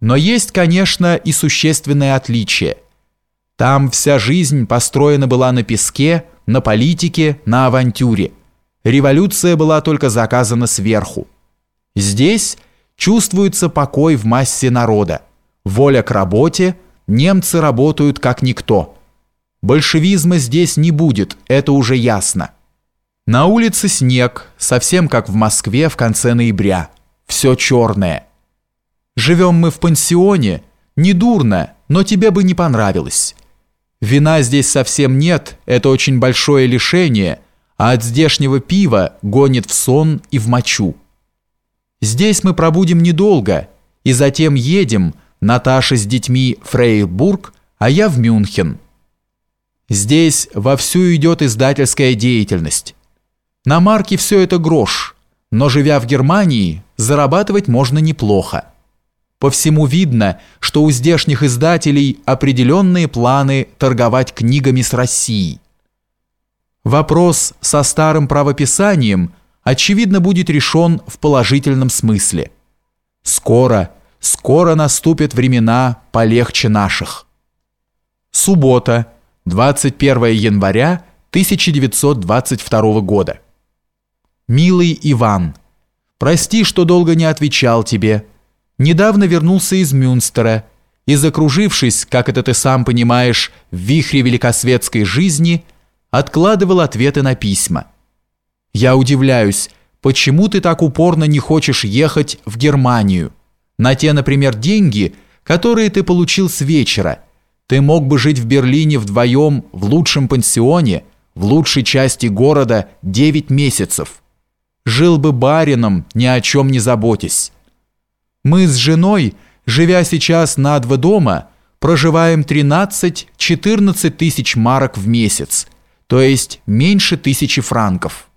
Но есть, конечно, и существенное отличие. Там вся жизнь построена была на песке, на политике, на авантюре. Революция была только заказана сверху. Здесь чувствуется покой в массе народа. Воля к работе, немцы работают как никто. Большевизма здесь не будет, это уже ясно. На улице снег, совсем как в Москве в конце ноября. Все черное. Живем мы в пансионе, недурно, но тебе бы не понравилось. Вина здесь совсем нет, это очень большое лишение, а от здешнего пива гонит в сон и в мочу. Здесь мы пробудем недолго, и затем едем, Наташа с детьми в Фрейбург, а я в Мюнхен. Здесь вовсю идет издательская деятельность. На марке все это грош, но живя в Германии, зарабатывать можно неплохо. По всему видно, что у здешних издателей определенные планы торговать книгами с Россией. Вопрос со старым правописанием, очевидно, будет решен в положительном смысле. Скоро, скоро наступят времена полегче наших. Суббота, 21 января 1922 года. «Милый Иван, прости, что долго не отвечал тебе. Недавно вернулся из Мюнстера и, закружившись, как это ты сам понимаешь, в вихре великосветской жизни, откладывал ответы на письма. Я удивляюсь, почему ты так упорно не хочешь ехать в Германию? На те, например, деньги, которые ты получил с вечера. Ты мог бы жить в Берлине вдвоем в лучшем пансионе, в лучшей части города 9 месяцев» жил бы барином, ни о чем не заботясь. Мы с женой, живя сейчас на два дома, проживаем 13-14 тысяч марок в месяц, то есть меньше тысячи франков.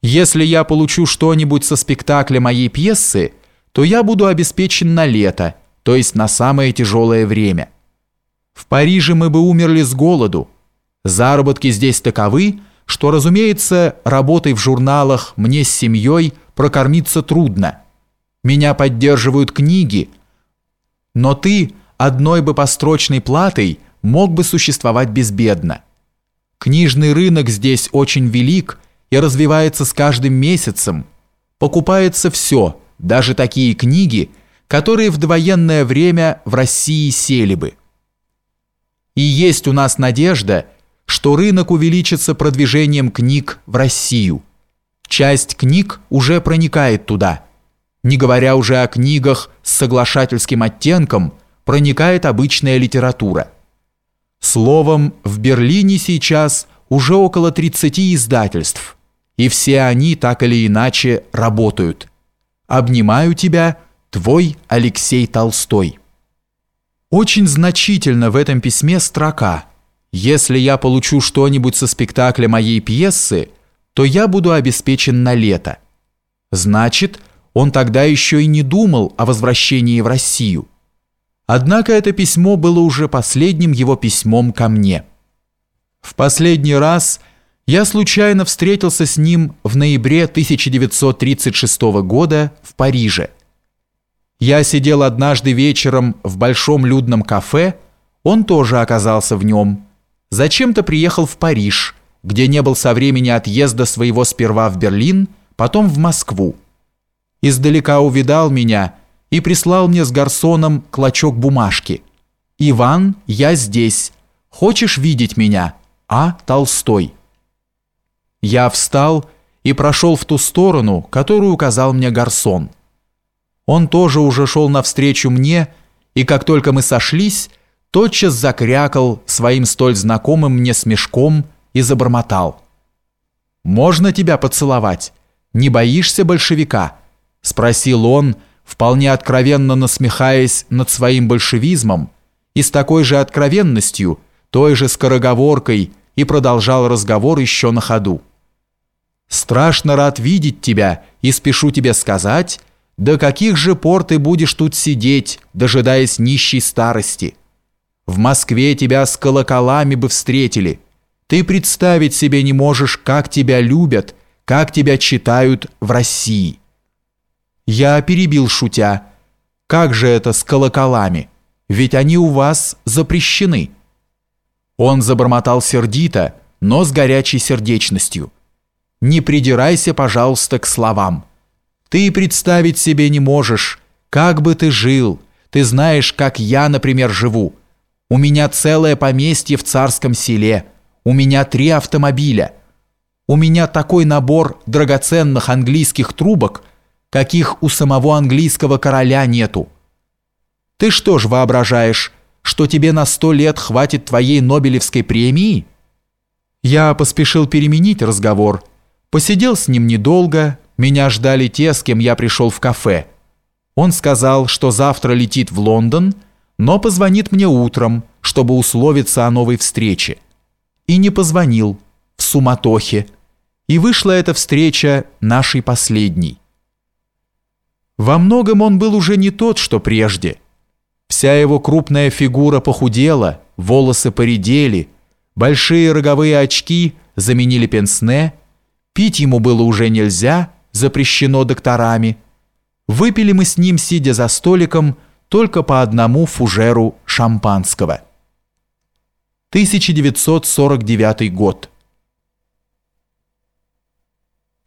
Если я получу что-нибудь со спектакля моей пьесы, то я буду обеспечен на лето, то есть на самое тяжелое время. В Париже мы бы умерли с голоду. Заработки здесь таковы, что, разумеется, работой в журналах мне с семьей прокормиться трудно. Меня поддерживают книги, но ты одной бы построчной платой мог бы существовать безбедно. Книжный рынок здесь очень велик и развивается с каждым месяцем. Покупается все, даже такие книги, которые в довоенное время в России сели бы. И есть у нас надежда – что рынок увеличится продвижением книг в Россию. Часть книг уже проникает туда. Не говоря уже о книгах с соглашательским оттенком, проникает обычная литература. Словом, в Берлине сейчас уже около 30 издательств, и все они так или иначе работают. Обнимаю тебя, твой Алексей Толстой. Очень значительно в этом письме строка – если я получу что-нибудь со спектакля моей пьесы, то я буду обеспечен на лето. Значит, он тогда еще и не думал о возвращении в Россию. Однако это письмо было уже последним его письмом ко мне. В последний раз я случайно встретился с ним в ноябре 1936 года в Париже. Я сидел однажды вечером в большом людном кафе, он тоже оказался в нем зачем-то приехал в Париж, где не был со времени отъезда своего сперва в Берлин, потом в Москву. Издалека увидал меня и прислал мне с гарсоном клочок бумажки. «Иван, я здесь. Хочешь видеть меня? А. Толстой». Я встал и прошел в ту сторону, которую указал мне гарсон. Он тоже уже шел навстречу мне, и как только мы сошлись, тотчас закрякал своим столь знакомым мне смешком и забормотал. «Можно тебя поцеловать? Не боишься большевика?» – спросил он, вполне откровенно насмехаясь над своим большевизмом и с такой же откровенностью, той же скороговоркой и продолжал разговор еще на ходу. «Страшно рад видеть тебя и спешу тебе сказать, до каких же пор ты будешь тут сидеть, дожидаясь нищей старости?» В Москве тебя с колоколами бы встретили. Ты представить себе не можешь, как тебя любят, как тебя читают в России. Я перебил шутя. Как же это с колоколами? Ведь они у вас запрещены». Он забормотал сердито, но с горячей сердечностью. «Не придирайся, пожалуйста, к словам. Ты представить себе не можешь, как бы ты жил. Ты знаешь, как я, например, живу. У меня целое поместье в царском селе. У меня три автомобиля. У меня такой набор драгоценных английских трубок, каких у самого английского короля нету. Ты что ж воображаешь, что тебе на сто лет хватит твоей Нобелевской премии? Я поспешил переменить разговор. Посидел с ним недолго, меня ждали те, с кем я пришел в кафе. Он сказал, что завтра летит в Лондон, но позвонит мне утром, чтобы условиться о новой встрече. И не позвонил, в суматохе. И вышла эта встреча нашей последней. Во многом он был уже не тот, что прежде – Вся его крупная фигура похудела, волосы поредели, большие роговые очки заменили пенсне, пить ему было уже нельзя, запрещено докторами. Выпили мы с ним, сидя за столиком, только по одному фужеру шампанского. 1949 год.